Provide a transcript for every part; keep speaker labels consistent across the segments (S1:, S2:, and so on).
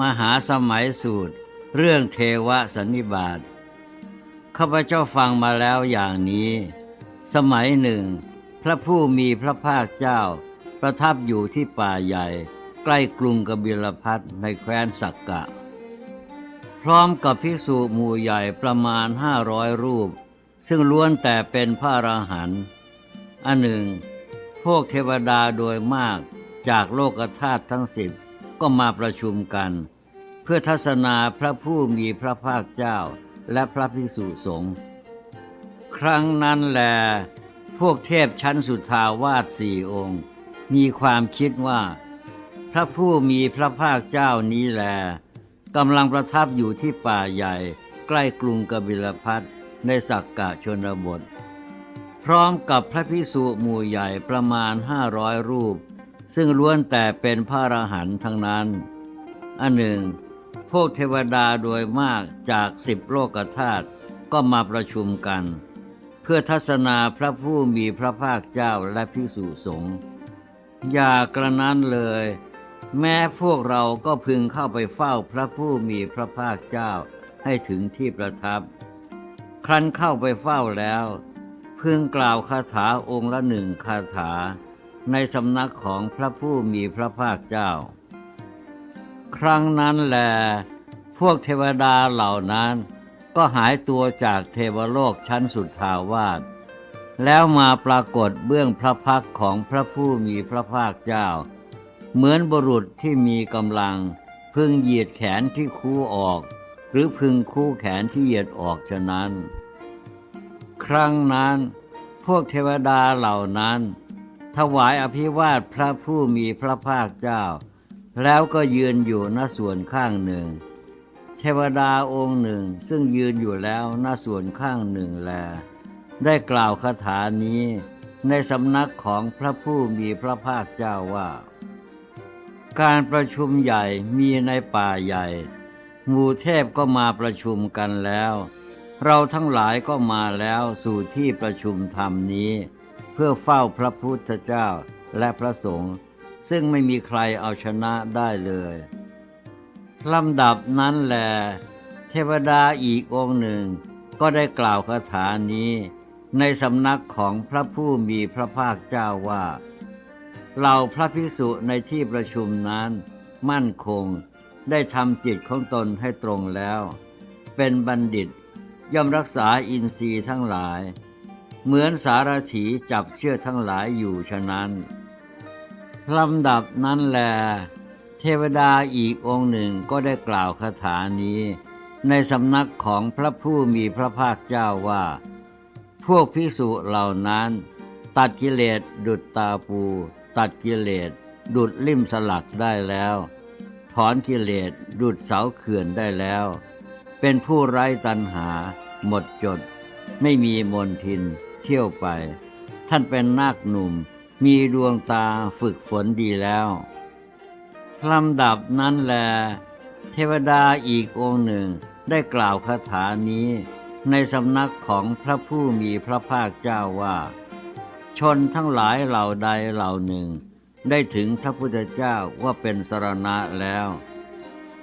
S1: มหาสมัยสูตร เรื่องเทวสันนิบาตข้าพเจ้าฟังมาแล้วอย่างนี้ สมัยหนึ่ง พระผู้มีพระภาคเจ้า ประทับอยู่ที่ป่าใหญ่ ใกล้กรุงกบิลพัทในแคว้นสักกะ พร้อมกับภิกษุหมู่ใหญ่ประมาณห้าร้อยรูป ซึ่งล้วนแต่เป็นพระอราหันต์อันหนึ่ง พวกเทวดาโดยมากจากโลกธาตุทั้งสิบก็มาประชุมกันเพื่อทัศนาพระผู้มีพระภาคเจ้าและพระภิกษุสงฆ์ครั้งนั้นแลพวกเทพชั้นสุทาวาสสี่องค์ มีความคิดว่า พระผู้มีพระภาคเจ้านี้แลกำลังประทับอยู่ที่ป่าใหญ่ ใกล้กรุงกบิลพัทในสักกะชนบท พร้อมกับพระพิสุหมู่ใหญ่ประมาณห้าร้อยรูป ซึ่งล้วนแต่เป็นพระอรหันต์ทั้งนั้น อันหนึ่ง พวกเทวดาโดยมากจากสิบโลกธาตุก็มาประชุมกัน เพื่อทัศนาพระผู้มีพระภาคเจ้าและพิสุสงฆ์อย่ากระนั้นเลย แม้พวกเราก็พึงเข้าไปเฝ้าพระผู้มีพระภาคเจ้าให้ถึงที่ประทับ ครั้นเข้าไปเฝ้าแล้ว พึงกล่าวคาถาองค์ละหนึ่งคาถา ในสำนักของพระผู้มีพระภาคเจ้า ครั้งนั้นแลพวกเทวดาเหล่านั้น ก็หายตัวจากเทวโลกชั้นสุดทาวาสแล้วมาปรากฏเบื้องพระพักของพระผู้มีพระภาคเจ้า เหมือนบุรุษที่มีกำลัง พึงเหยียดแขนที่คู่ออก หรือพึงคู่แขนที่เหยียดออกฉะนั้น ครั้งนั้น พวกเทวดาเหล่านั้น ถวายอภิวาทพระผู้มีพระภาคเจ้า แล้วก็ยืนอยู่ณส่วนข้างหนึ่ง เทวดาองค์หนึ่งซึ่งยืนอยู่แล้วณส่วนข้างหนึ่งแล ได้กล่าวคาถานี้ ในสำนักของพระผู้มีพระภาคเจ้าว่า การประชุมใหญ่มีในป่าใหญ่ หมู่เทพก็มาประชุมกันแล้ว เราทั้งหลายก็มาแล้วสู่ที่ประชุมธรรมนี้ เพื่อเฝ้าพระพุทธเจ้าและพระสงฆ์ ซึ่งไม่มีใครเอาชนะได้เลยลำดับนั้นแหลเทวดาอีกองหนึ่ง ก็ได้กล่าวคาถานี้ ในสำนักของพระผู้มีพระภาคเจ้าว่าเราพระภิกษุในที่ประชุมนั้นมั่นคงได้ทำจิตของตนให้ตรงแล้ว เป็นบัณฑิตย่อมรักษาอินทรีย์ทั้งหลาย เหมือนสารถีจับเชือกทั้งหลายอยู่ฉะนั้น ลำดับนั้นแลเทวดาอีกองค์หนึ่งก็ได้กล่าวคาถานี้ ในสำนักของพระผู้มีพระภาคเจ้าว่า พวกพิสุเหล่านั้น ตัดกิเลสดุดตาปู ตัดกิเลสดุดลิ่มสลักได้แล้ว ถอนกิเลสดุดเสาเขื่อนได้แล้ว เป็นผู้ไร้ตัณหา หมดจด ไม่มีมนทิน เที่ยวไป ท่านเป็นนาคหนุ่ม มีดวงตาฝึกฝนดีแล้วลำดับนั้นแล เทวดาอีกองค์หนึ่งได้กล่าวคาถานี้ ในสำนักของพระผู้มีพระภาคเจ้าว่า ชนทั้งหลายเหล่าใดเหล่าหนึ่ง ได้ถึงพระพุทธเจ้าว่าเป็นสรณะแล้ว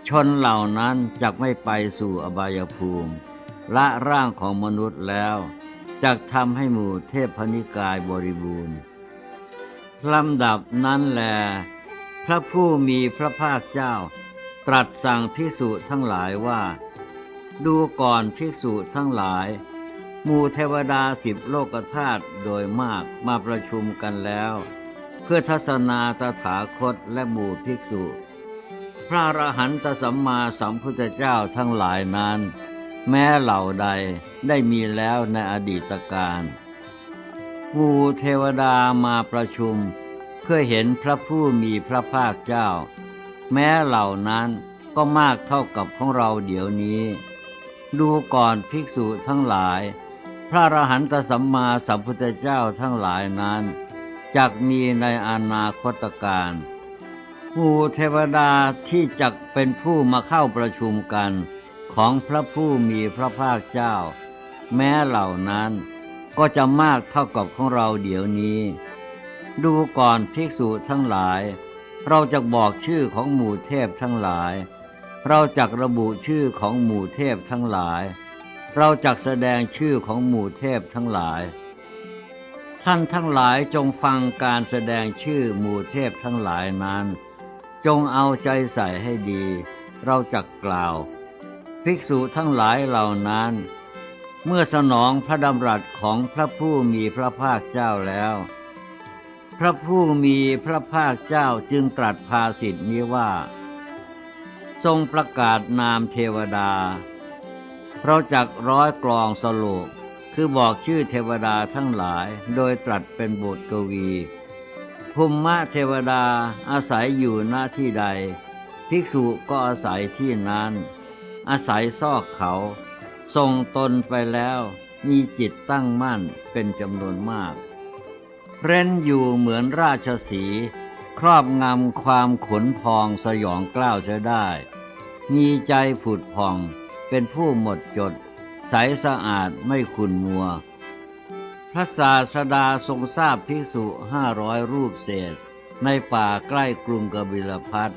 S1: ชนเหล่านั้นจะไม่ไปสู่อบายภูมิ ละร่างของมนุษย์แล้วจะทำให้หมู่เทพนิกายบริบูรณ์ ลำดับนั้นแล พระผู้มีพระภาคเจ้า ตรัสสั่งภิกษุทั้งหลายว่า ดูก่อนภิกษุทั้งหลาย มูเทวดาสิบโลกธาตุโดยมากมาประชุมกันแล้ว เพื่อทัศนาตถาคตและหมู่ภิกษุ พระอรหันตสัมมาสัมพุทธเจ้าทั้งหลายนั้น แม้เหล่าใดได้มีแล้วในอดีตการ หมู่เทวดามาประชุม เพื่อเห็นพระผู้มีพระภาคเจ้า แม้เหล่านั้นก็มากเท่ากับของเราเดี๋ยวนี้ ดูก่อนภิกษุทั้งหลาย พระอรหันตสัมมาสัมพุทธเจ้าทั้งหลายนั้นจักมีในอนาคตการหมู่เทวดาที่จักเป็นผู้มาเข้าประชุมกันของพระผู้มีพระภาคเจ้า แม้เหล่านั้น ก็จะมากเท่ากับของเราเดี๋ยวนี้ ดูก่อนภิกษุทั้งหลาย เราจะบอกชื่อของหมู่เทพทั้งหลาย เราจักระบุชื่อของหมู่เทพทั้งหลาย เราจักแสดงชื่อของหมู่เทพทั้งหลาย ท่านทั้งหลายจงฟังการแสดงชื่อหมู่เทพทั้งหลายนั้น จงเอาใจใส่ให้ดี เราจักกล่าว ภิกษุทั้งหลายเหล่านั้น เมื่อสนองพระดำรัสของพระผู้มีพระภาคเจ้าแล้ว พระผู้มีพระภาคเจ้าจึงตรัสภาสิทธินี้ว่า ทรงประกาศนามเทวดา เราจักร้อยกลองสรุปคือบอกชื่อเทวดาทั้งหลายโดยตรัสเป็นบทกวีภูมิมะเทวดาอาศัยอยู่หน้าที่ใด ภิกษุก็อาศัยที่นั้น อาศัยซอกเขา ทรงตนไปแล้วมีจิตตั้งมั่นเป็นจำนวนมากเร้นอยู่เหมือนราชสี ครอบงำความขนพองสยองกล้าวจะได้ มีใจผุดพองเป็นผู้หมดจด ใสสะอาดไม่ขุนมัว พระศาสดาทรงทราบภิกษุห้าร้อยรูปเศษ ในป่าใกล้กรุงกบิลพัท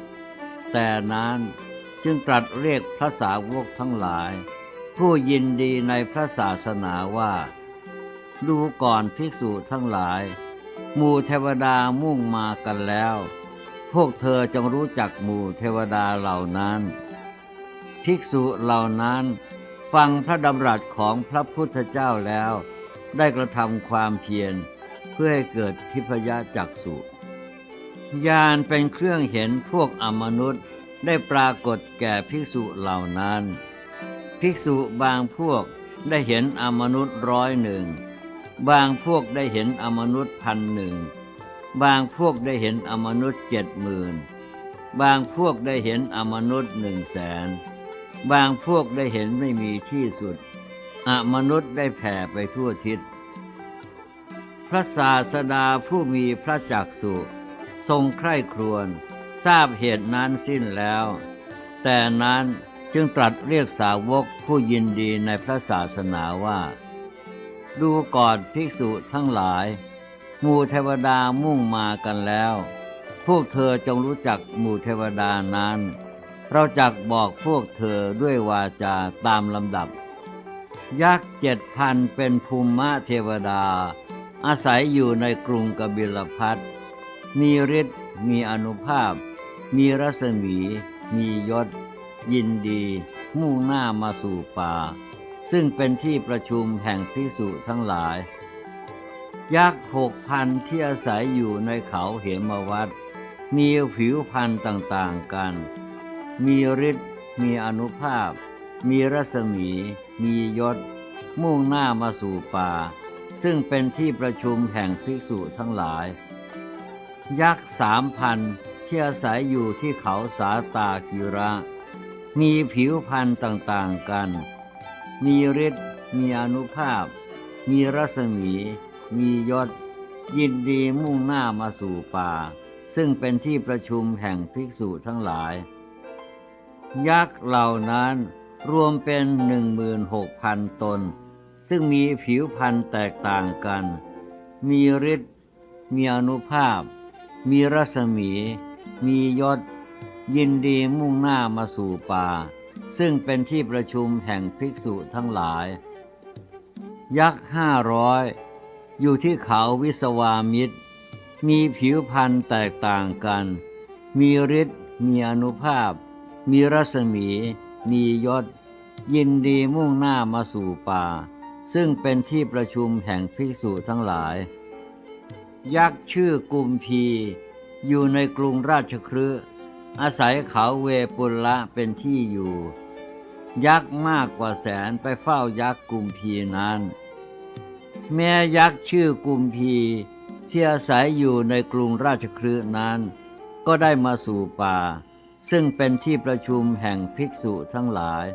S1: แต่นั้นจึงตรัสเรียกพระสาวกทั้งหลาย ผู้ยินดีในพระศาสนาว่า ดูก่อนภิกษุทั้งหลาย หมู่เทวดามุ่งมากันแล้ว พวกเธอจงรู้จักหมู่เทวดาเหล่านั้น ภิกษุเหล่านั้น ฟังพระดำรัสของพระพุทธเจ้าแล้ว ได้กระทำความเพียรเพื่อให้เกิดทิพยจักสุญาณเป็นเครื่องเห็นพวกอมนุษย์ได้ปรากฏแก่ภิกษุเหล่านั้น ภิกษุบางพวกได้เห็นอมนุษย์ร้อยหนึ่ง บางพวกได้เห็นอมนุษย์พันหนึ่ง บางพวกได้เห็นอมนุษย์เจ็ดหมื่นบางพวกได้เห็นอมนุษย์หนึ่งแสน บางพวกได้เห็นไม่มีที่สุด อมนุษย์ได้แผ่ไปทั่วทิศ พระศาสดาผู้มีพระจักสุทรงใคร่ครวญทราบเหตุนั้นสิ้นแล้ว แต่นั้น จึงตรัสเรียกสาวกผู้ยินดีในพระศาสนาว่า ดูก่อนภิกษุทั้งหลาย หมู่เทวดามุ่งมากันแล้ว พวกเธอจงรู้จักหมู่เทวดานั้น เราจักบอกพวกเธอด้วยวาจาตามลำดับ ยักษ์เจ็ดพันเป็นภูมิมะเทวดา อาศัยอยู่ในกรุงกบิลพัทมีฤทธิ์มีอนุภาพ มีรัศมี มียศ ยินดี มุ่งหน้ามาสู่ป่า ซึ่งเป็นที่ประชุมแห่งพิสุทั้งหลาย ยักษ์หกพันที่อาศัยอยู่ในเขาเหมวัดมีผิวพันธ์ต่างๆกัน มีฤทธิ์ มีอนุภาพ มีรัศมี มียศ มุ่งหน้ามาสู่ป่า ซึ่งเป็นที่ประชุมแห่งภิกษุทั้งหลาย ยักษ์สามพันที่อาศัยอยู่ที่เขาสาตากิระ มีผิวพันธุ์ต่างๆกัน มีฤทธิ์มีอนุภาพ มีรัศมี มียศ ยินดีมุ่งหน้ามาสู่ป่า ซึ่งเป็นที่ประชุมแห่งภิกษุทั้งหลาย ยักษ์เหล่านั้นรวมเป็นหนึ่งมืนหกพันตน ซึ่งมีผิวพันธุ์แตกต่างกัน มีฤทธิ์มีอนุภาพ มีรัศมี มียศ ยินดีมุ่งหน้ามาสู่ป่า ซึ่งเป็นที่ประชุมแห่งภิกษุทั้งหลาย ยักษ์ห้าร้อยอยู่ที่เขาวิสวามิตร มีผิวพันธ์แตกต่างกัน มีฤทธิ์มีอนุภาพ มีรัศมี มียศ ยินดีมุ่งหน้ามาสู่ป่า ซึ่งเป็นที่ประชุมแห่งภิกษุทั้งหลาย ยักษ์ชื่อกุมพี อยู่ในกรุงราชครื อาศัยเขาเวปุลละเป็นที่อยู่ ยักษ์มากกว่าแสนไปเฝ้ายักษ์กุมพีนั้น แม้ยักษ์ชื่อกุมพีที่อาศัยอยู่ในกรุงราชครืนั้น ก็ได้มาสู่ป่า ซึ่งเป็นที่ประชุมแห่งภิกษุทั้งหลาย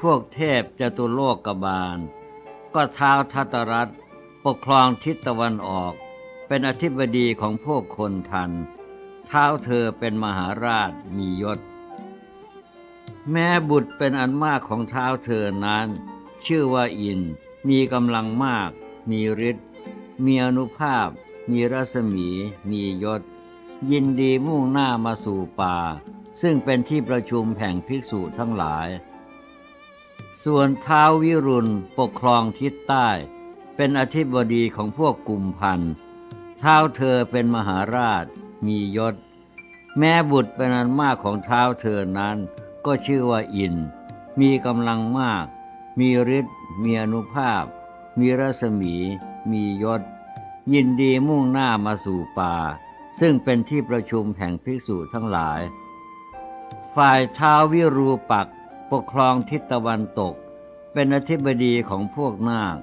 S1: พวกเทพจตุโลกบาล ก็เท้าทัตรัฐปกครองทิศตะวันออก เป็นอธิบดีของพวกคนทันเท้าเธอเป็นมหาราชมียศ แม้บุตรเป็นอันมากของเท้าเธอนั้น ชื่อว่าอินมีกำลังมาก มีฤทธิ์มีอนุภาพ มีรัศมี มียศ ยินดีมุ่งหน้ามาสู่ป่า ซึ่งเป็นที่ประชุมแห่งภิกษุทั้งหลาย ส่วนท้าววิรุณปกครองทิศใต้ เป็นอธิบดีของพวกกลุ่มพันเท้าเธอเป็นมหาราช มียศ แม้บุตรเป็นอันมากของเท้าเธอนั้น ก็ชื่อว่าอิน มีกำลังมาก มีฤทธิ์มีอนุภาพ มีรัศมี มียศ ยินดีมุ่งหน้ามาสู่ป่า ซึ่งเป็นที่ประชุมแห่งภิกษุทั้งหลาย ฝ่ายท้าววิรูปัก ปกครองทิศตะวันตก เป็นอธิบดีของพวกนาค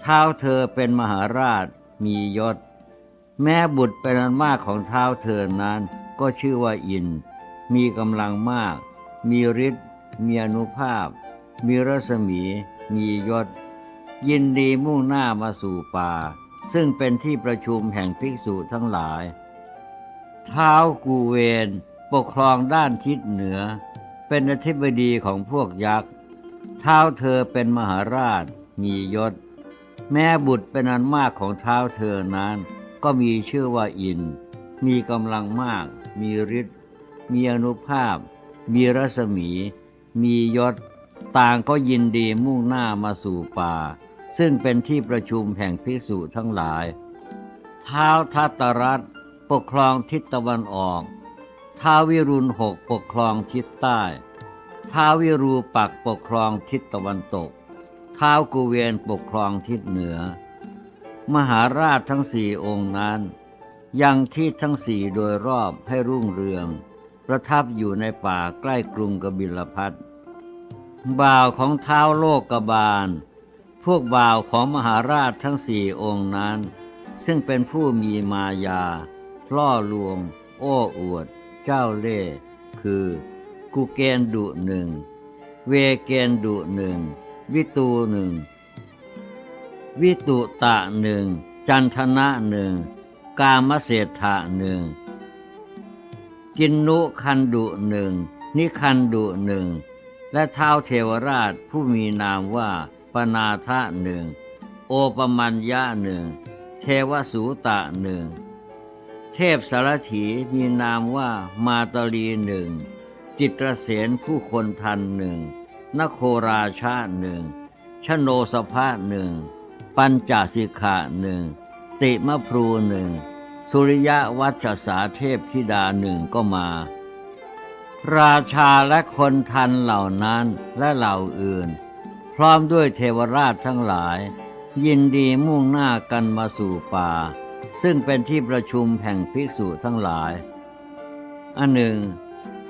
S1: เท้าเธอเป็นมหาราชมียศ แม้บุตรเป็นอันมากของเท้าเธอนั้น ก็ชื่อว่าอิน มีกำลังมาก มีฤทธิ์มีอนุภาพ มีรัศมี มียศ ยินดีมุ่งหน้ามาสู่ป่า ซึ่งเป็นที่ประชุมแห่งภิกษุทั้งหลาย เท้ากูเวนปกครองด้านทิศเหนือ เป็นอธิบดีของพวกยักษ์เท้าเธอเป็นมหาราช มียศ แม่บุตรเป็นอันมากของเท้าเธอนั้น ก็มีชื่อว่าอิน มีกำลังมาก มีฤทธิ์มีอนุภาพ มีรัศมี มียศ ต่างก็ยินดีมุ่งหน้ามาสู่ป่า ซึ่งเป็นที่ประชุมแห่งภิกษุทั้งหลาย เท้าทัตรัฐปกครองทิศตะวันออก ท้าววิรุณหกปกครองทิศใต้ ท้าววิรูปักปกครองทิศตะวันตก ท้าวกุเวนปกครองทิศเหนือ มหาราชทั้งสี่องค์นั้น ยังที่ทั้งสี่โดยรอบให้รุ่งเรือง ประทับอยู่ในป่าใกล้กรุงกบิลพัทบ่าวของเท้าวโลกกบาล พวกบ่าวของมหาราชทั้งสี่องค์นั้น ซึ่งเป็นผู้มีมายา ล่อลวง โอ้อวด เจ้าเล่คือกุเกนดุหนึ่งเวเกนดุหนึ่งวิตูหนึ่งวิตุตะหนึ่งจันทนะหนึ่งกามเศรษฐะหนึ่งกินนุคันดุหนึ่งนิคันดุหนึ่งและเท้าเทวราชผู้มีนามว่าปนาทะหนึ่งโอปมัญญะหนึ่งเทวสูตะหนึ่ง เทพสารถีมีนามว่ามาตลีหนึ่ง จิตรเสนผู้คนทันหนึ่ง นโคราชาหนึ่ง ชโนสภาหนึ่ง ปัญจสิกขาหนึ่ง ติมพรูหนึ่ง สุริยะวัชสาเทพธิดาหนึ่งก็มา ราชาและคนทันเหล่านั้นและเหล่าอื่น พร้อมด้วยเทวราชทั้งหลาย ยินดีมุ่งหน้ากันมาสู่ป่า ซึ่งเป็นที่ประชุมแห่งภิกษุทั้งหลาย อันหนึ่ง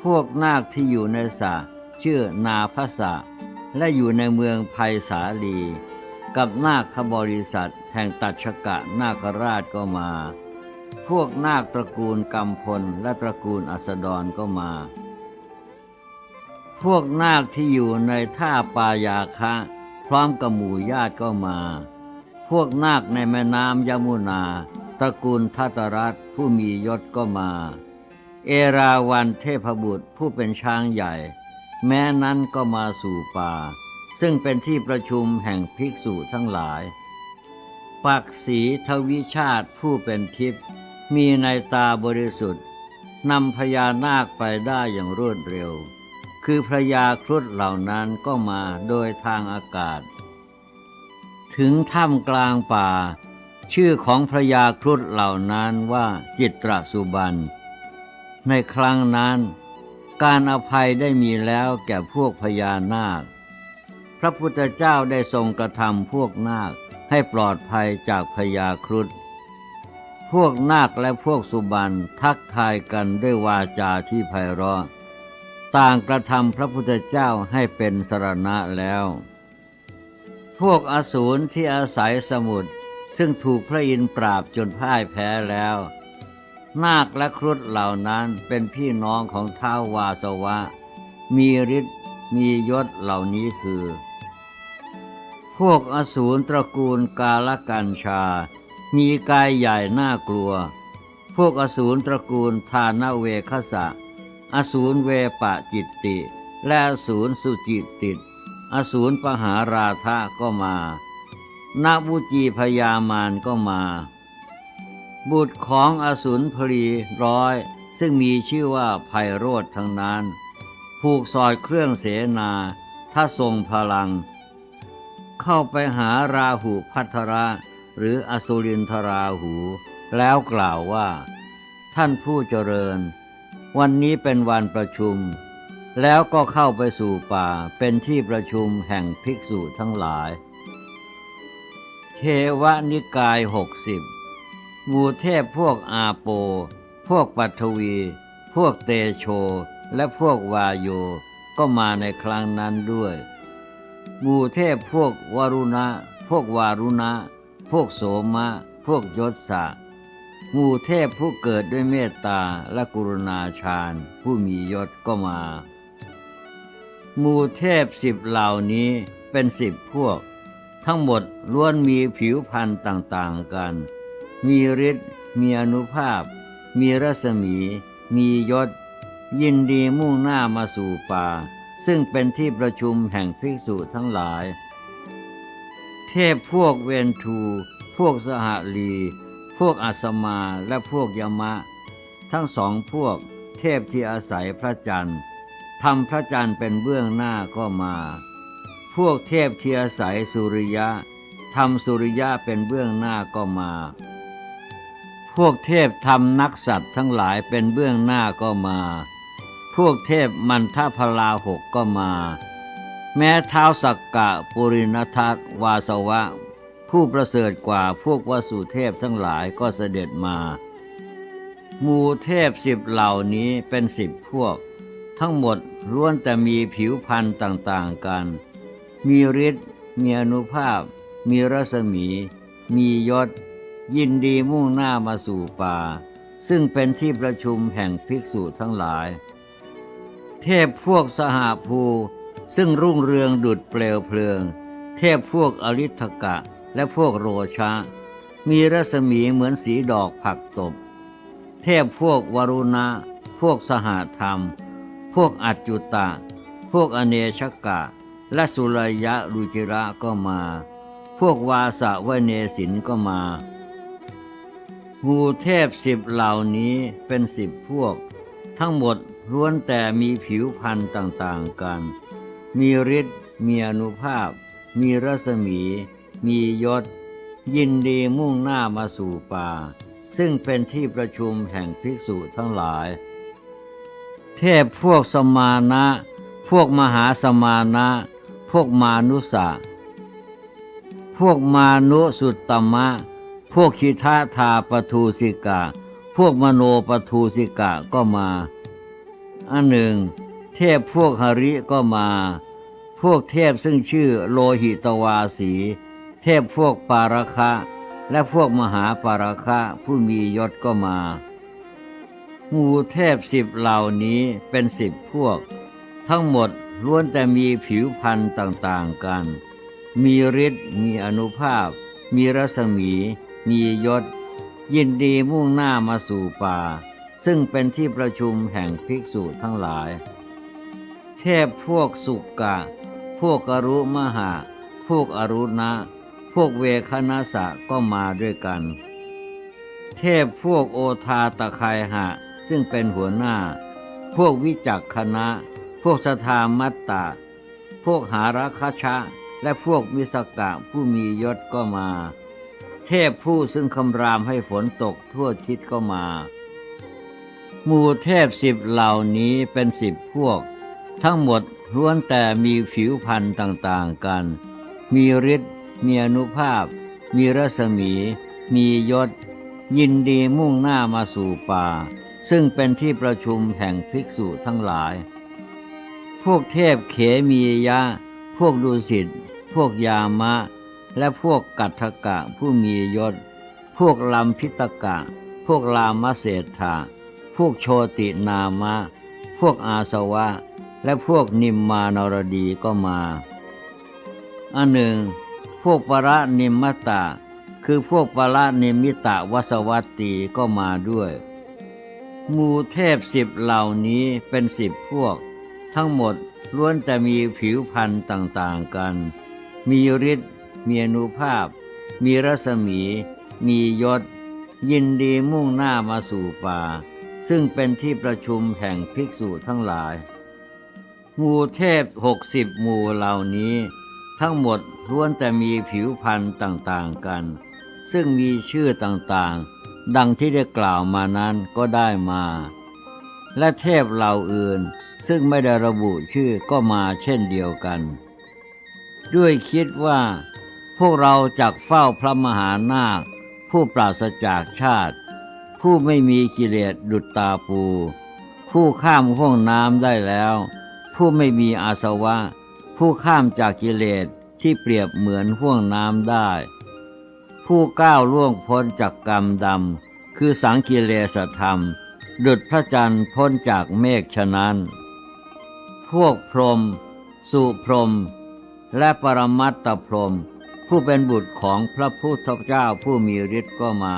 S1: พวกนาคที่อยู่ในสระชื่อนาพสะและอยู่ในเมืองภัยสาลี กับนาคบริษัทแห่งตัชกะนาคราชก็มา พวกนาคตระกูลกำพลและตระกูลอัสดรก็มา พวกนาคที่อยู่ในท่าปายาคะ พร้อมกับหมู่ญาติก็มา พวกนาคในแม่น้ำยมุนาตระกูลทัตรัฐผู้มียศก็มา เอราวันเทพบุตรผู้เป็นช้างใหญ่ แม้นั้นก็มาสู่ป่า ซึ่งเป็นที่ประชุมแห่งภิกษุทั้งหลาย ปักษีทวิชาติผู้เป็นทิพย์มีในตาบริสุทธิ์นำพญานาคไปได้อย่างรวดเร็ว คือพระยาครุฑเหล่านั้นก็มาโดยทางอากาศ ถึงถ้ำกลางป่า ชื่อของพระยาครุฑเหล่านั้นว่าจิตรสุบัน ในครั้งนั้น การอภัยได้มีแล้วแก่พวกพญานาค พระพุทธเจ้าได้ทรงกระทำพวกนาคให้ปลอดภัยจากพญาครุฑพวกนาคและพวกสุบันทักทายกันด้วยวาจาที่ไพเราะ ต่างกระทำพระพุทธเจ้าให้เป็นสรณะแล้ว พวกอสูรที่อาศัยสมุทรซึ่งถูกพระอินทร์ปราบจนพ่ายแพ้แล้ว นาคและครุฑเหล่านั้นเป็นพี่น้องของท้าววาสวะ มีฤทธิ์มียศเหล่านี้คือ พวกอสูรตระกูลกาลกันชา มีกายใหญ่น่ากลัว พวกอสูรตระกูลทานเวคสะ อสูรเวปะจิตติ และอสูรสุจิตติด อสูรปหาราธะก็มานาบุจีพยามานก็มา บุตรของอสูรพลีร้อย ซึ่งมีชื่อว่าไพโรธทั้งนั้น ผูกสอยเครื่องเสนาถ้าทรงพลัง เข้าไปหาราหูพัทระ หรืออสุรินทราหู แล้วกล่าวว่า ท่านผู้เจริญ วันนี้เป็นวันประชุม แล้วก็เข้าไปสู่ป่าเป็นที่ประชุมแห่งภิกษุทั้งหลาย เทวนิกายหกสิบมูเทพพวกอาโป พวกปัทวี พวกเตโช และพวกวาโย ก็มาในครั้งนั้นด้วยมูเทพพวกวารุณะ พวกวารุณะ พวกโสมะ พวกยศสะมูเทพผู้เกิดด้วยเมตตาและกรุณาฌานผู้มียศก็มา หมู่เทพสิบเหล่านี้เป็นสิบพวก ทั้งหมดล้วนมีผิวพรรณต่างๆกัน มีฤทธิ์มีอนุภาพ มีรัศมี มียศ ยินดีมุ่งหน้ามาสู่ป่า ซึ่งเป็นที่ประชุมแห่งภิกษุทั้งหลาย เทพพวกเวนทู พวกสหลี พวกอัสมาและพวกยมะ ทั้งสองพวกเทพที่อาศัยพระจันทร์ ทำพระจันทร์เป็นเบื้องหน้าก็มา พวกเทพเที่อาศัยสุริยะทำสุริยะเป็นเบื้องหน้าก็มา พวกเทพทำนักสัตว์ทั้งหลายเป็นเบื้องหน้าก็มา พวกเทพมันทพลาหกก็มา แม้เท้าสักกะปุรินทัตวาสวะ ผู้ประเสริฐกว่าพวกวสุเทพทั้งหลายก็เสด็จมา มูเทพสิบเหล่านี้เป็นสิบพวก ทั้งหมดล้วนแต่มีผิวพรรณต่างๆกัน มีฤทธิ์มีอนุภาพ มีรัศมี มียศ ยินดีมุ่งหน้ามาสู่ป่า ซึ่งเป็นที่ประชุมแห่งภิกษุทั้งหลาย เทพพวกสหภูซึ่งรุ่งเรืองดุดเปลวเพลิง เทพพวกอริธกะและพวกโรชะ มีรัศมีเหมือนสีดอกผักตบ เทพพวกวรุณะ พวกสหธรรม พวกอัจจุตะ พวกอเนชกะ และสุรยะรุจิระก็มา พวกวาสะวเนสินก็มาหมู่เทพสิบเหล่านี้เป็นสิบพวก ทั้งหมดล้วนแต่มีผิวพรรณต่างๆกัน มีฤทธิ์มีอนุภาพ มีรัศมี มียศ ยินดีมุ่งหน้ามาสู่ป่า ซึ่งเป็นที่ประชุมแห่งภิกษุทั้งหลาย เทพพวกสมานะ พวกมหาสมานะ พวกมานุสะพวกมานุสุตตมะ พวกคิทาทาปทูสิกะพวกมโนปทูสิกะก็มา อันหนึ่ง เทพพวกหริก็มา พวกเทพซึ่งชื่อโลหิตวาสี เทพพวกปาระคะ และพวกมหาปาระคะผู้มียศก็มา หมู่เทพสิบเหล่านี้เป็นสิบพวก ทั้งหมดล้วนแต่มีผิวพรรณต่างๆกัน มีฤทธิ์มีอนุภาพ มีรัศมี มียศ ยินดีมุ่งหน้ามาสู่ป่า ซึ่งเป็นที่ประชุมแห่งภิกษุทั้งหลาย เทพพวกสุกะพวกอรุมหะ พวกอรุณะ พวกเวคณสะก็มาด้วยกัน เทพพวกโอทาตะไคหะ ซึ่งเป็นหัวหน้า พวกวิจักคณะ พวกสธามัตตะ พวกหาราคชะ และพวกมิสกะผู้มียศก็มา เทพผู้ซึ่งคำรามให้ฝนตกทั่วทิศก็มาหมู่เทพสิบเหล่านี้เป็นสิบพวก ทั้งหมดล้วนแต่มีผิวพรรณต่างๆกัน มีฤทธิ์มีอนุภาพ มีรัศมี มียศ ยินดีมุ่งหน้ามาสู่ป่า ซึ่งเป็นที่ประชุมแห่งภิกษุทั้งหลาย พวกเทพเขมียะ พวกดุสิต พวกยามะ และพวกกัตถกะผู้มียศ พวกลัมพิตกะ พวกลามเศรษฐา พวกโชตินามะ พวกอาสวะ และพวกนิมมานรดีก็มา อันหนึ่ง พวกประนิมมตะคือพวกประนิมิตะวสวัตตีก็มาด้วย มูเทพสิบเหล่านี้เป็นสิบพวก ทั้งหมดล้วนแต่มีผิวพันธ์ต่างๆกัน มีฤทธิ์มีอนุภาพ มีรัศมี มียศ ยินดีมุ่งหน้ามาสู่ป่า ซึ่งเป็นที่ประชุมแห่งภิกษุทั้งหลาย มูเทพหกสิบมูเหล่านี้ ทั้งหมดล้วนแต่มีผิวพันธ์ต่างๆกัน ซึ่งมีชื่อต่างๆ ดังที่ได้กล่าวมานั้นก็ได้มา และเทพเหล่าอื่นซึ่งไม่ได้ระบุชื่อก็มาเช่นเดียวกัน ด้วยคิดว่า พวกเราจักเฝ้าพระมหานาค ผู้ปราศจากชาติ ผู้ไม่มีกิเลสดุจตาปู ผู้ข้ามห้วงน้ำได้แล้ว ผู้ไม่มีอาสวะ ผู้ข้ามจากกิเลสที่เปรียบเหมือนห้วงน้ำได้ ผู้ก้าวล่วงพ้นจากกรรมดำ คือสังกิเลสธรรม ดุจพระจันทร์พ้นจากเมฆฉะนั้น พวกพรหมสุพรหมและปรมัตตพรหมผู้เป็นบุตรของพระพุทธเจ้าผู้มีฤทธิ์ก็มา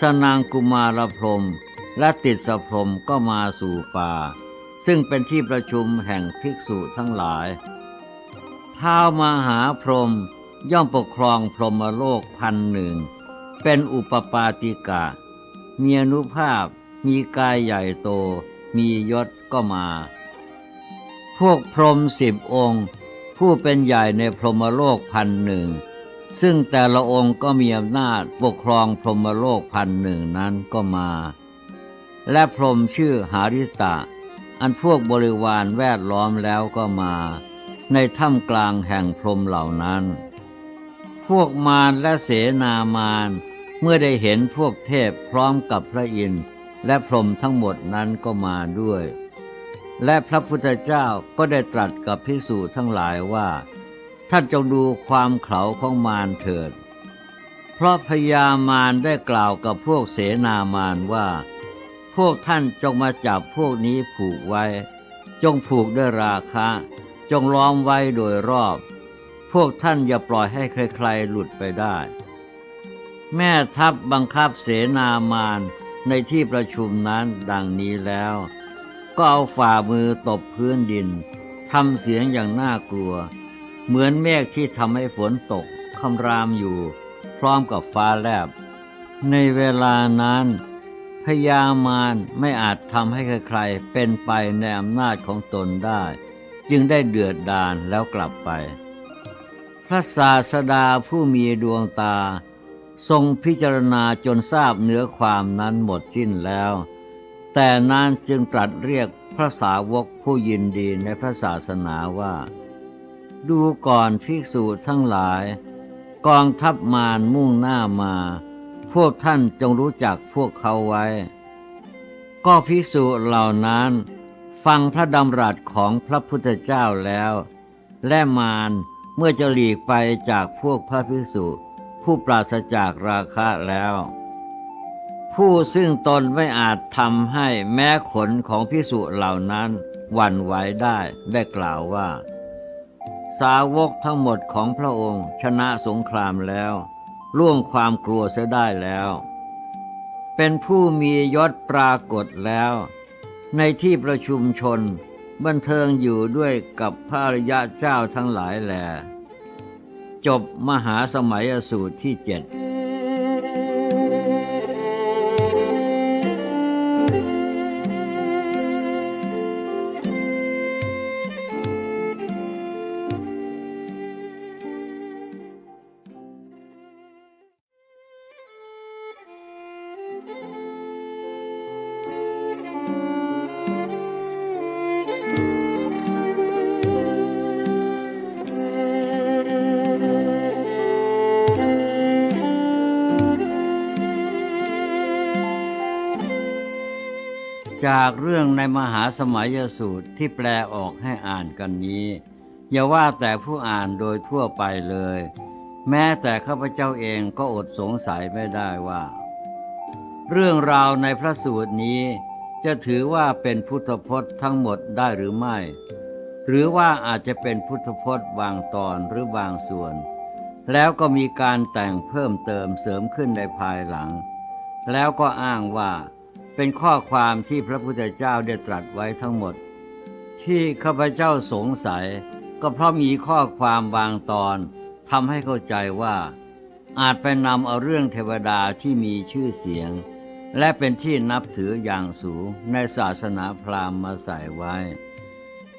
S1: สนางกุมารพรหมและติดสพรหมก็มาสู่ป่า ซึ่งเป็นที่ประชุมแห่งภิกษุทั้งหลายท้าวมหาพรหม ย่อมปกครองพรหมโลกพันหนึ่ง เป็นอุปปาติกะ มีอนุภาพ มีกายใหญ่โต มียศก็มา พวกพรหมสิบองค์ ผู้เป็นใหญ่ในพรหมโลกพันหนึ่ง ซึ่งแต่ละองค์ก็มีอำนาจปกครองพรหมโลกพันหนึ่งนั้นก็มา และพรหมชื่อหาริตะ อันพวกบริวารแวดล้อมแล้วก็มา ในถ้ำกลางแห่งพรหมเหล่านั้น พวกมารและเสนามารเมื่อได้เห็นพวกเทพพร้อมกับพระอินทร์และพรหมทั้งหมดนั้นก็มาด้วย และพระพุทธเจ้าก็ได้ตรัสกับภิกษุทั้งหลายว่า ท่านจงดูความเขาของมารเถิด เพราะพญามารได้กล่าวกับพวกเสนามารว่า พวกท่านจงมาจับพวกนี้ผูกไว้ จงผูกด้วยราคะ จงล้อมไว้โดยรอบ วกท่านอย่าปล่อยให้ใครๆหลุดไปได้ แม่ทัพบังคับเสนามารในที่ประชุมนั้นดังนี้แล้ว ก็เอาฝ่ามือตบพื้นดินทำเสียงอย่างน่ากลัว เหมือนเมฆที่ทำให้ฝนตกคำรามอยู่ พร้อมกับฟ้าแลบ ในเวลานั้นพญามารไม่อาจทำให้ใครๆเป็นไปในอำนาจของตนได้ จึงได้เดือดดาลแล้วกลับไป พระศาสดาผู้มีดวงตา ทรงพิจารณาจนทราบเนื้อความนั้นหมดสิ้นแล้ว แต่นั้นจึงตรัสเรียกพระสาวกผู้ยินดีในพระศาสนาว่า ดูก่อนภิกษุทั้งหลาย กองทัพมารมุ่งหน้ามา พวกท่านจงรู้จักพวกเขาไว้ ก็ภิกษุเหล่านั้น ฟังพระดำรัสของพระพุทธเจ้าแล้ว และมาร เมื่อจะหลีกไปจากพวกพระภิกษุ ผู้ปราศจากราคะแล้ว ผู้ซึ่งตนไม่อาจทำให้แม้ขนของพิสุเหล่านั้นหวั่นไหวได้ได้กล่าวว่า สาวกทั้งหมดของพระองค์ ชนะสงครามแล้วล่วงความกลัวเสียได้แล้ว เป็นผู้มียศปรากฏแล้ว ในที่ประชุมชน บันเทิงอยู่ด้วยกับพระริยะเจ้าทั้งหลายแหลจบมหาสมัยสูตรที่เจ็ด มหาสมัยสูตรที่แปลออกให้อ่านกันนี้ อย่าว่าแต่ผู้อ่านโดยทั่วไปเลย แม้แต่ข้าพเจ้าเองก็อดสงสัยไม่ได้ว่า เรื่องราวในพระสูตรนี้จจะถือว่าเป็นพุทธพจน์ทั้งหมดได้หรือไม่ หรือว่าอาจจะเป็นพุทธพจน์บางตอนหรือบางส่วน แล้วก็มีการแต่งเพิ่มเติมเสริมขึ้นในภายหลัง แล้วก็อ้างว่า เป็นข้อความที่พระพุทธเจ้าได้ตรัสไว้ทั้งหมด ที่ข้าพเจ้าสงสัย ก็เพราะมีข้อความบางตอนทำให้เข้าใจว่า อาจไปนำเอาเรื่องเทวดาที่มีชื่อเสียง และเป็นที่นับถืออย่างสูงในศาสนาพราหมณ์มาใส่ไว้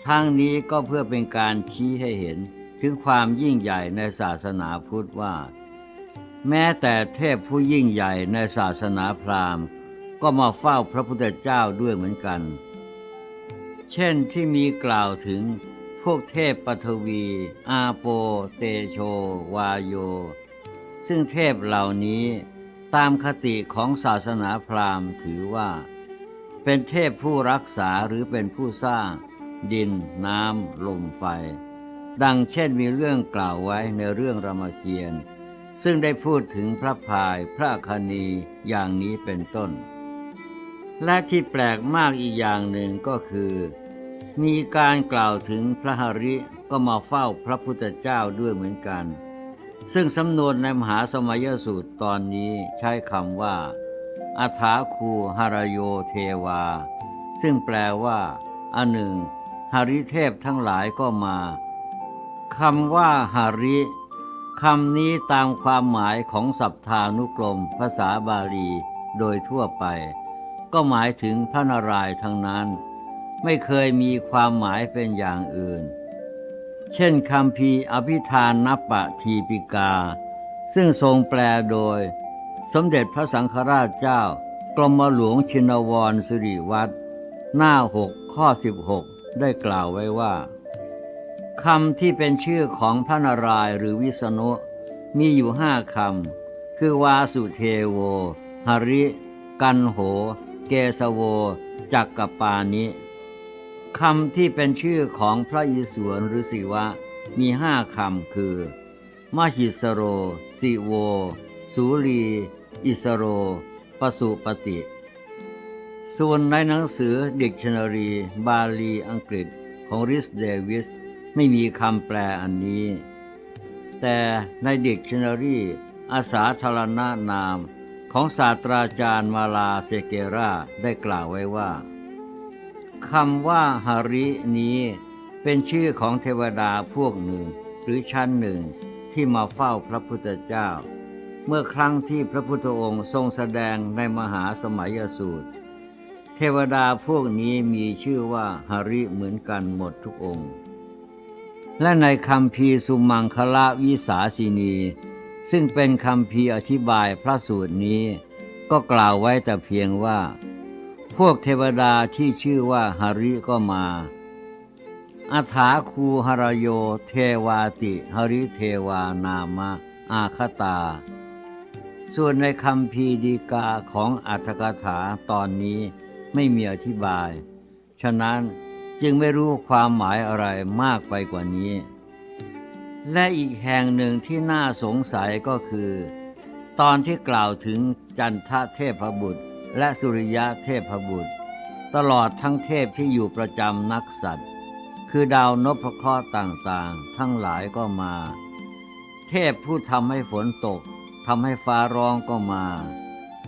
S1: ทั้งนี้ก็เพื่อเป็นการชี้ให้เห็นถึงความยิ่งใหญ่ในศาสนาพุทธว่า แม้แต่เทพผู้ยิ่งใหญ่ในศาสนาพราหมณ์ ก็มาเฝ้าพระพุทธเจ้าด้วยเหมือนกัน เช่นที่มีกล่าวถึงพวกเทพปฐวี อาโป เตโช วาโย ซึ่งเทพเหล่านี้ตามคติของศาสนาพราหมณ์ถือว่า เป็นเทพผู้รักษาหรือเป็นผู้สร้าง ดิน น้ำ ลมไฟ ดังเช่นมีเรื่องกล่าวไว้ในเรื่องรามเกียรติ์ซึ่งได้พูดถึงพระพายพระคณีอย่างนี้เป็นต้น และที่แปลกมากอีกอย่างหนึ่งก็คือ มีการกล่าวถึงพระหริก็มาเฝ้าพระพุทธเจ้าด้วยเหมือนกัน ซึ่งสำนวนในมหาสมัยสูตรตอนนี้ใช้คำว่าอัฐาคูหารโยเทวา ซึ่งแปลว่าอันหนึ่งหาริเทพทั้งหลายก็มาคำว่าหาริคำนี้ตามความหมายของสัพทานุกรมภาษาบาลีโดยทั่วไป ก็หมายถึงพระนารายณ์ทั้งนั้น ไม่เคยมีความหมายเป็นอย่างอื่น เช่นคำพีอภิธานนปะทีปิกา ซึ่งทรงแปลโดย สมเด็จพระสังฆราชเจ้ากรมหลวงชินวรสิริวัตรหน้าหกข้อ 16 ได้กล่าวไว้ว่าคำที่เป็นชื่อของพระนารายณ์หรือวิษณุมีอยู่ห้าคำ คือวาสุเทโว หริ กันโห เกสโวจักกปานิคำที่เป็นชื่อของพระอิศวรหรือสิวะ มีห้าคำคือ มหิสโร สิโวสุรี อิสโร ปสุปติ ส่วนในหนังสือดิกชันนารี บาลีอังกฤษของริสเดวิส ไม่มีคำแปลอันนี้ แต่ในดิกชันนารีอาสาธารณนาม ของศาสตราจารย์มาลาเซเกราได้กล่าวไว้ว่าคำว่าหารินี้เป็นชื่อของเทวดาพวกหนึ่ง หรือชั้นหนึ่งที่มาเฝ้าพระพุทธเจ้า เมื่อครั้งที่พระพุทธองค์ทรงแสดงในมหาสมัยสูตร เทวดาพวกนี้มีชื่อว่าหาริเหมือนกันหมดทุกองค์ และในคำพีสุมังคละวิสาสินี ซึ่งเป็นคำพีอธิบายพระสูตรนี้ ก็กล่าวไว้แต่เพียงว่า พวกเทวดาที่ชื่อว่าหาริก็มาอัฐาคูหรโย เทวาติหริเทวานามะ อาคตา ส่วนในคำพีดีกาของอัตถกถาตอนนี้ไม่มีอธิบาย ฉะนั้นจึงไม่รู้ความหมายอะไรมากไปกว่านี้ และอีกแห่งหนึ่งที่น่าสงสัยก็คือ ตอนที่กล่าวถึงจันทเทพบุตร และสุริยะเทพบุตร ตลอดทั้งเทพที่อยู่ประจำนักสัตว์ คือดาวนพเคราะห์ต่างๆ ทั้งหลายก็มา เทพผู้ทำให้ฝนตกทำให้ฟ้าร้องก็มา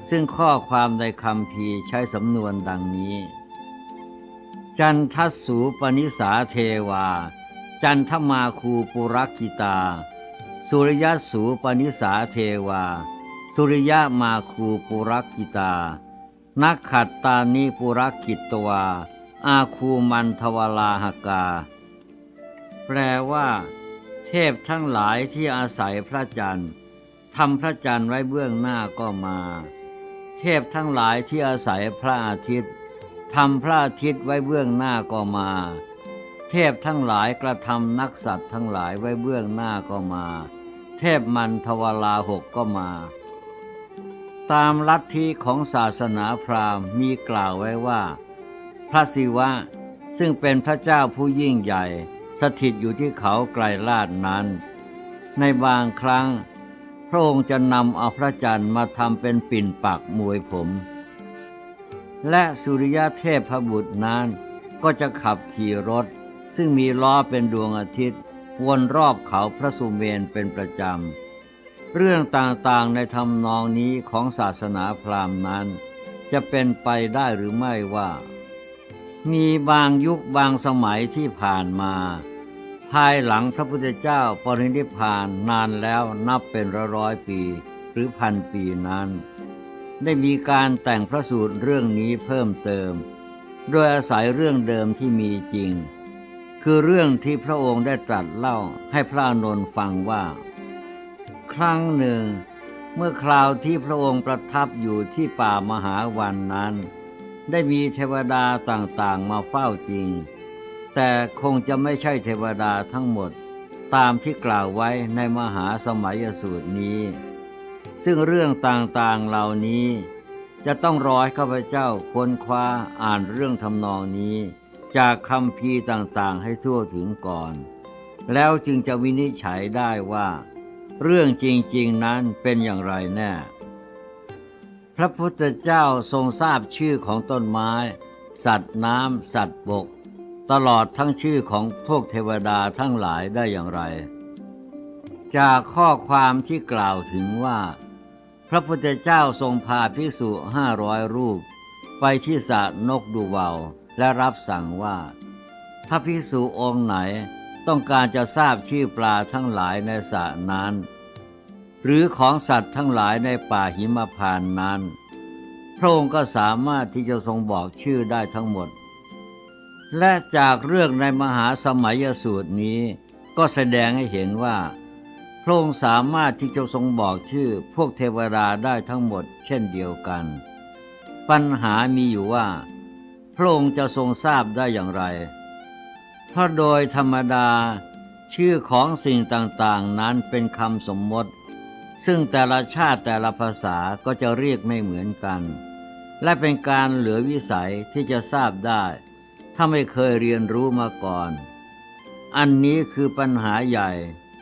S1: ซึ่งข้อความในคำพีใช้สำนวนดังนี้ จันทัสสูปนิสาเทวา จันทมาคูปุรักกิตา สุริยสูปนิสาเทวา สุริยมาคูปุรักกิตา นักขัดตานิปุรักกิตวา อาคูมันทวลาหกา แปลว่า เทพทั้งหลายที่อาศัยพระจันทร์ทำพระจันทร์ไว้เบื้องหน้าก็มา เทพทั้งหลายที่อาศัยพระอาทิตย์ทำพระอาทิตย์ไว้เบื้องหน้าก็มา เทพทั้งหลายกระทำนักสัตว์ทั้งหลายไว้เบื้องหน้าก็มา เทพมันทวลาหกก็มา ตามลัทธิของศาสนาพราหมณ์มีกล่าวไว้ว่า พระศิวะซึ่งเป็นพระเจ้าผู้ยิ่งใหญ่ สถิตอยู่ที่เขาไกลลาดนั้น ในบางครั้ง พระองค์จะนำเอาพระจันทร์มาทำเป็นปิ่นปักมวยผม และสุริยะเทพบุตรนั้นก็จะขับขี่รถ ซึ่งมีล้อเป็นดวงอาทิตย์ วนรอบเขาพระสุเมนเป็นประจำ เรื่องต่างๆในทำนองนี้ของศาสนาพราหมณ์นั้น จะเป็นไปได้หรือไม่ว่า มีบางยุคบางสมัยที่ผ่านมา ภายหลังพระพุทธเจ้าปรินิพพานนานแล้วนับเป็นร้อยปีหรือพันปีนั้น ได้มีการแต่งพระสูตรเรื่องนี้เพิ่มเติม โดยอาศัยเรื่องเดิมที่มีจริง คือเรื่องที่พระองค์ได้ตรัสเล่าให้พระอนนท์ฟังว่า ครั้งหนึ่ง เมื่อคราวที่พระองค์ประทับอยู่ที่ป่ามหาวันนั้น ได้มีเทวดาต่างๆมาเฝ้าจริง แต่คงจะไม่ใช่เทวดาทั้งหมดตามที่กล่าวไว้ในมหาสมัยสูตรนี้ ซึ่งเรื่องต่างๆเหล่านี้ จะต้องรอให้ข้าพเจ้าค้นคว้าอ่านเรื่องทำนองนี้ จากคำพีต่างๆให้ทั่วถึงก่อน แล้วจึงจะวินิจฉัยได้ว่า เรื่องจริงๆนั้นเป็นอย่างไรแน่ พระพุทธเจ้าทรงทราบชื่อของต้นไม้ สัตว์น้ำสัตว์บก ตลอดทั้งชื่อของพวกเทวดาทั้งหลายได้อย่างไร จากข้อความที่กล่าวถึงว่า พระพุทธเจ้าทรงพาภิกษุห้าร้อยรูป ไปที่สระนกดูเวา และรับสั่งว่า ถ้าภิกษุองค์ไหนต้องการจะทราบชื่อปลาทั้งหลายในสระนั้น หรือของสัตว์ทั้งหลายในป่าหิมพานนั้น พระองค์ก็สามารถที่จะทรงบอกชื่อได้ทั้งหมด และจากเรื่องในมหาสมัยสูตรนี้ก็แสดงให้เห็นว่า พระองค์สามารถที่จะทรงบอกชื่อพวกเทวดาได้ทั้งหมด เช่นเดียวกัน ปัญหามีอยู่ว่า ระองค์จะทรงทราบได้อย่างไรเพราะโดยธรรมดา ชื่อของสิ่งต่างๆนั้นเป็นคำสมมติ ซึ่งแต่ละชาติแต่ละภาษาก็จะเรียกไม่เหมือนกัน และเป็นการเหลือวิสัยที่จะทราบได้ ถ้าไม่เคยเรียนรู้มาก่อน อันนี้คือปัญหาใหญ่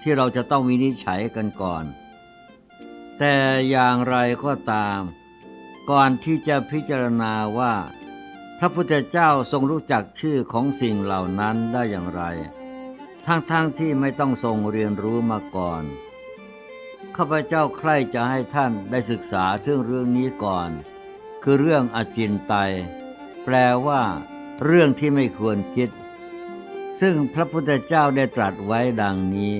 S1: ที่เราจะต้องวินิจฉัยกันก่อน แต่อย่างไรก็ตาม ก่อนที่จะพิจารณาว่า พระพุทธเจ้าทรงรู้จักชื่อของสิ่งเหล่านั้นได้อย่างไร ทั้งๆทที่ไม่ต้องทรงเรียนรู้มาก่อน ข้าพเจ้าใคร่จะให้ท่านได้ศึกษาเรื่องเรื่องนี้ก่อน คือเรื่องอจินไตยแปลว่า เรื่องที่ไม่ควรคิด ซึ่งพระพุทธเจ้าได้ตรัสไว้ดังนี้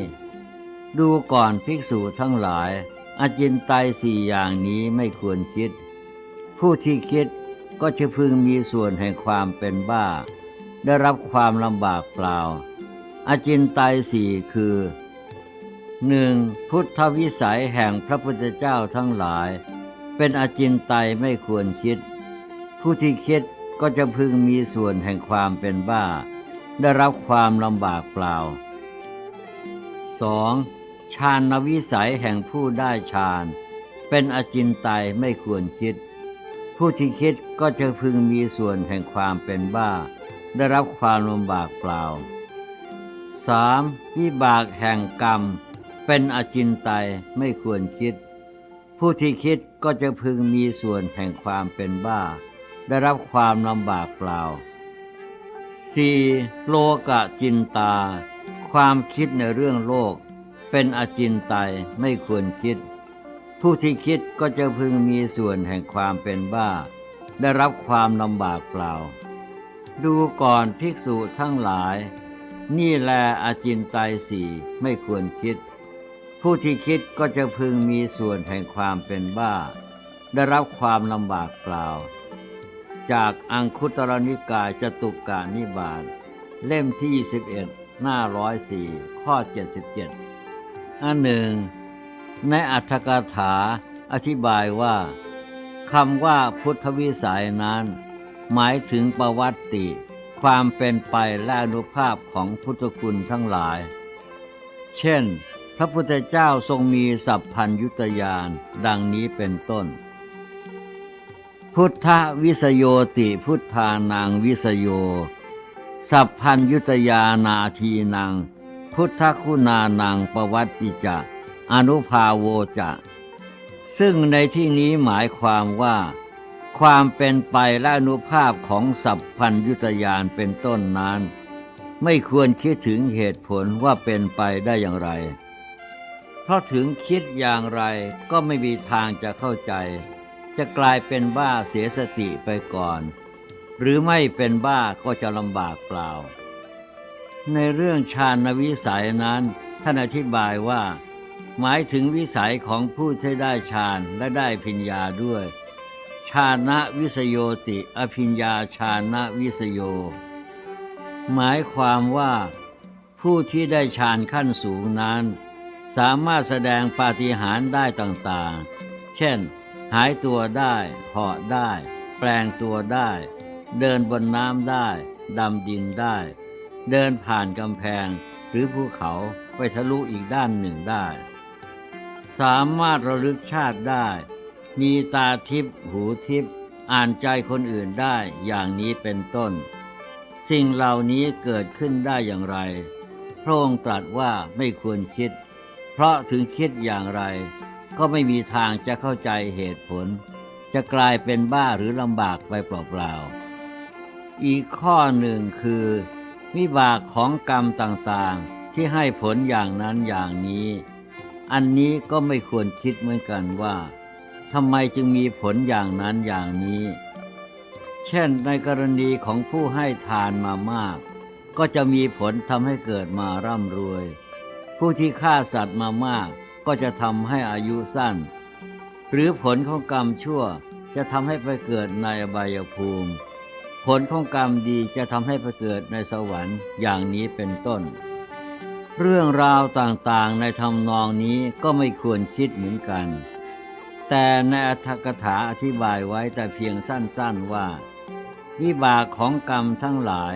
S1: ดูก่อนภิกษุทั้งหลาย อจินไตยสี่อย่างนี้ไม่ควรคิด ผู้ที่คิด ก็จะพึงมีส่วนแห่งความเป็นบ้า ได้รับความลำบากเปล่าอจินไตยสี่คือหนึ่งพุทธวิสัยแห่งพระพุทธเจ้าทั้งหลาย เป็นอจินไตยไม่ควรคิด ผู้ที่คิดก็จะพึงมีส่วนแห่งความเป็นบ้า ได้รับความลำบากเปล่า 2. ฌานวิสัยแห่งผู้ได้ฌาน เป็นอจินไตยไม่ควรคิด ผู้ที่คิดก็จะพึงมีส่วนแห่งความเป็นบ้า ได้รับความลำบากเปล่า 3. วิบากแห่งกรรม เป็นอจินไตยไม่ควรคิด ผู้ที่คิดก็จะพึงมีส่วนแห่งความเป็นบ้า ได้รับความลำบากเปล่า 4. โลกะจินตา ความคิดในเรื่องโลก เป็นอจินไตยไม่ควรคิด ผู้ที่คิดก็จะพึงมีส่วนแห่งความเป็นบ้า ได้รับความลำบากเปล่า ดูก่อนภิกษุทั้งหลาย นี่แลอาจินไตยสี่ไม่ควรคิด ผู้ที่คิดก็จะพึงมีส่วนแห่งความเป็นบ้า ได้รับความลำบากเปล่า จากอังคุตรนิกายจตุกานิบาตเล่มที่ 21 หน้าร้อยสี่ข้อ 77 อันหนึ่ง ในอัตถกถาอธิบายว่าคำว่าพุทธวิสัยนั้น หมายถึงประวัติ ความเป็นไปและอนุภาพของพุทธคุณทั้งหลาย เช่น พระพุทธเจ้าทรงมีสัพพัญยุตยานดังนี้เป็นต้น พุทธวิสโยติพุทธานังวิสโย สัพพัญยุตยานาทีนัง พุทธคุณานังประวัติจะ อนุภาโวจะ ซึ่งในที่นี้หมายความว่า ความเป็นไปและอนุภาพของสัพพัญยุตยานเป็นต้นนั้น ไม่ควรคิดถึงเหตุผลว่าเป็นไปได้อย่างไร เพราะถึงคิดอย่างไรก็ไม่มีทางจะเข้าใจ จะกลายเป็นบ้าเสียสติไปก่อน หรือไม่เป็นบ้าก็จะลำบากเปล่า ในเรื่องฌานวิสัยนั้นท่านอธิบายว่า หมายถึงวิสัยของผู้ที่ได้ฌานและได้พิญญาด้วย ชานะวิสโยติ อภิญญาชานะวิสโย หมายความว่า ผู้ที่ได้ฌานขั้นสูงนั้น สามารถแสดงปาฏิหาริย์ได้ต่างๆ เช่น หายตัวได้เหาะได้ แปลงตัวได้ เดินบนน้ำได้ ดำดินได้ เดินผ่านกำแพงหรือภูเขาไปทะลุอีกด้านหนึ่งได้ สามารถระลึกชาติได้ มีตาทิพย์หูทิพย์อ่านใจคนอื่นได้อย่างนี้เป็นต้น สิ่งเหล่านี้เกิดขึ้นได้อย่างไร พระองค์ตรัสว่าไม่ควรคิด เพราะถึงคิดอย่างไร ก็ไม่มีทางจะเข้าใจเหตุผล จะกลายเป็นบ้าหรือลำบากไปเปล่าๆอีกข้อหนึ่งคือ วิบากของกรรมต่างๆที่ให้ผลอย่างนั้นอย่างนี้ อันนี้ก็ไม่ควรคิดเหมือนกันว่าทำไมจึงมีผลอย่างนั้นอย่างนี้ เช่นในกรณีของผู้ให้ทานมามาก ก็จะมีผลทำให้เกิดมาร่ำรวย ผู้ที่ฆ่าสัตว์มามาก ก็จะทำให้อายุสั้น หรือผลของกรรมชั่วจะทำให้ไปเกิดในอบายภูมิ ผลของกรรมดีจะทำให้ไปเกิดในสวรรค์อย่างนี้เป็นต้น เรื่องราวต่างๆในทำนองนี้ก็ไม่ควรคิดเหมือนกัน แต่ในอัตถกถาอธิบายไว้แต่เพียงสั้นๆว่า วิบากของกรรมทั้งหลาย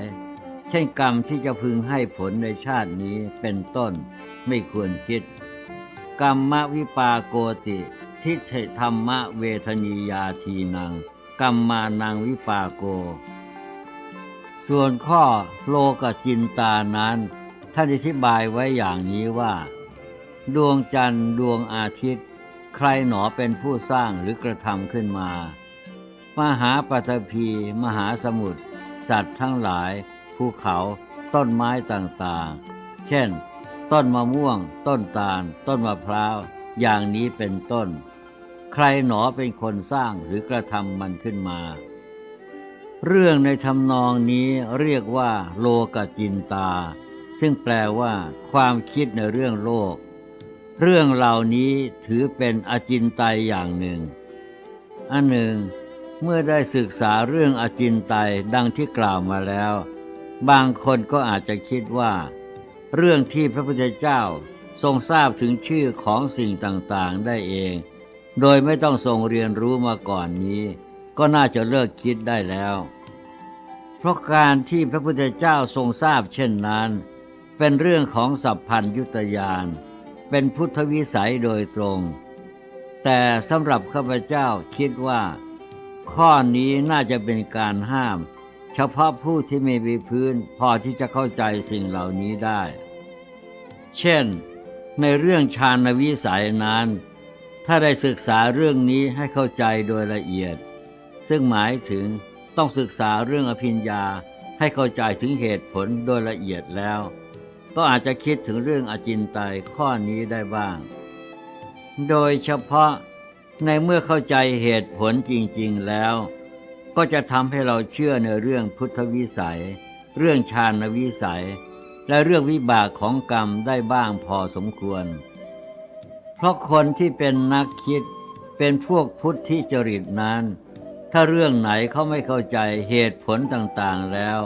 S1: เช่นกรรมที่จะพึงให้ผลในชาตินี้เป็นต้นไม่ควรคิด กรรมวิปาโกติทิเทธรรมะเวทนียาทีนัง กรรมานังวิปาโก ส่วนข้อโลกจินตานั้น ท่านอธิบายไว้อย่างนี้ว่า ดวงจันทร์ดวงอาทิตย์ ใครหนอเป็นผู้สร้างหรือกระทำขึ้นมา มหาปฐพี มหาสมุทรสัตว์ทั้งหลาย ภูเขา ต้นไม้ต่างๆ เช่น ต้นมะม่วง ต้นตาล ต้นมะพร้าว อย่างนี้เป็นต้น ใครหนอเป็นคนสร้างหรือกระทำมันขึ้นมา เรื่องในทำนองนี้เรียกว่า โลกจินตา ซึ่งแปลว่าความคิดในเรื่องโลก เรื่องเหล่านี้ถือเป็นอจินไตยอย่างหนึ่ง อันหนึ่ง เมื่อได้ศึกษาเรื่องอจินไตยดังที่กล่าวมาแล้ว บางคนก็อาจจะคิดว่า เรื่องที่พระพุทธเจ้าทรงทราบถึงชื่อของสิ่งต่างๆได้เอง โดยไม่ต้องทรงเรียนรู้มาก่อนนี้ ก็น่าจะเลิกคิดได้แล้ว เพราะการที่พระพุทธเจ้าทรงทราบเช่นนั้น เป็นเรื่องของสัพพัญยุตยาน เป็นพุทธวิสัยโดยตรง แต่สำหรับข้าพเจ้าคิดว่า ข้อนี้น่าจะเป็นการห้าม เฉพาะผู้ที่ไม่มีพื้นพอที่จะเข้าใจสิ่งเหล่านี้ได้ เช่น ในเรื่องฌานวิสัยนั้น ถ้าได้ศึกษาเรื่องนี้ให้เข้าใจโดยละเอียด ซึ่งหมายถึงต้องศึกษาเรื่องอภิญญาให้เข้าใจถึงเหตุผลโดยละเอียดแล้ว ก็อาจจะคิดถึงเรื่องอจินไตยข้อนี้ได้บ้าง โดยเฉพาะในเมื่อเข้าใจเหตุผลจริง ๆแล้ว ก็จะทำให้เราเชื่อในเรื่องพุทธวิสัย เรื่องฌานวิสัย และเรื่องวิบากของกรรมได้บ้างพอสมควร เพราะคนที่เป็นนักคิดเป็นพวกพุทธิจริตนั้น ถ้าเรื่องไหนเขาไม่เข้าใจเหตุผลต่างๆแล้ว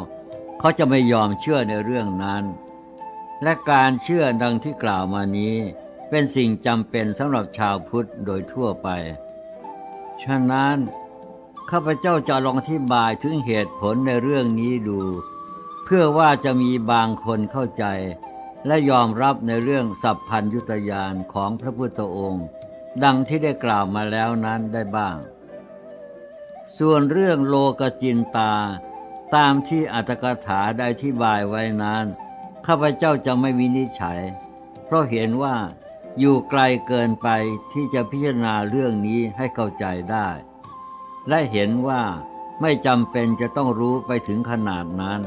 S1: เขาจะไม่ยอมเชื่อในเรื่องนั้น และการเชื่อดังที่กล่าวมานี้ เป็นสิ่งจำเป็นสำหรับชาวพุทธโดยทั่วไป ฉะนั้นข้าพเจ้าจะลองอธิบายถึงเหตุผลในเรื่องนี้ดู เพื่อว่าจะมีบางคนเข้าใจ และยอมรับในเรื่องสัพพัญยุตยานของพระพุทธองค์ ดังที่ได้กล่าวมาแล้วนั้นได้บ้าง ส่วนเรื่องโลกจินตา ตามที่อัตถกถาได้ที่บายไว้นั้น ข้าพเจ้าจะไม่วินิจฉัย เพราะเห็นว่าอยู่ไกลเกินไปที่จะพิจารณาเรื่องนี้ให้เข้าใจได้ และเห็นว่าไม่จำเป็นจะต้องรู้ไปถึงขนาดนั้น